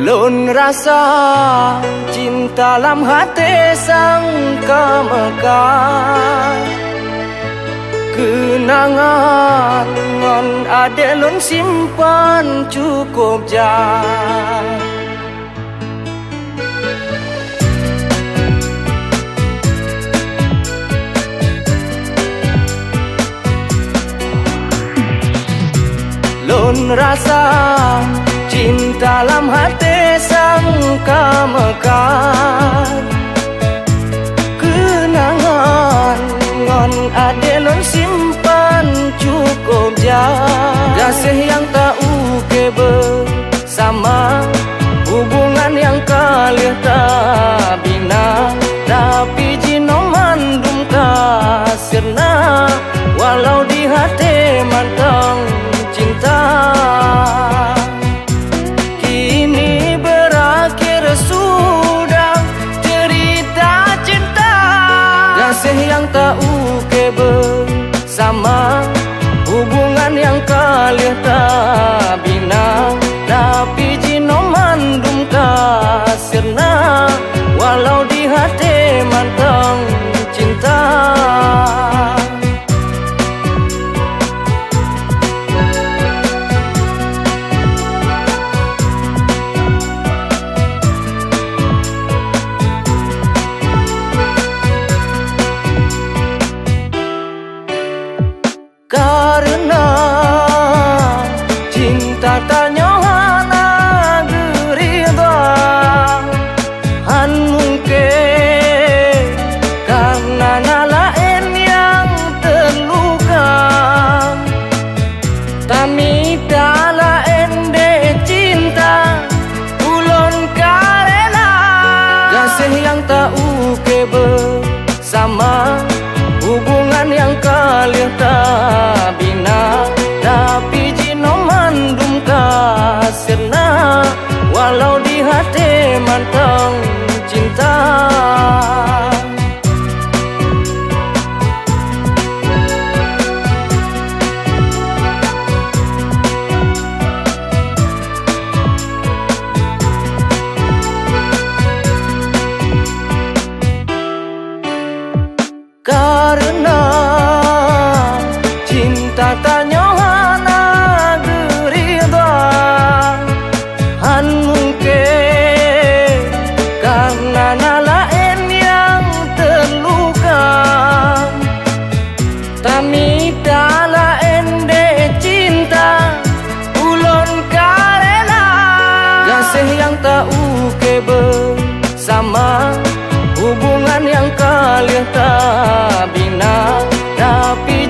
Lun rasa cinta dalam hati sang kemekar Kenangan ngon ade lun simpan cukup jauh Lun rasa cinta dalam hati sang mekar Kenangan ngon ade non simpan cukup jauh Kasih yang tak uke bersama Hubungan yang kalian tak yang kalian bina Tapi jino mandum kasirna Walau di hati mantang cinta. tatanya gerida anu mungkin karena nalain yang terluka. Kami dalain de cinta ulon karela kasih yang tahu kebe sama hubungan yang kalian tak bina. Tapi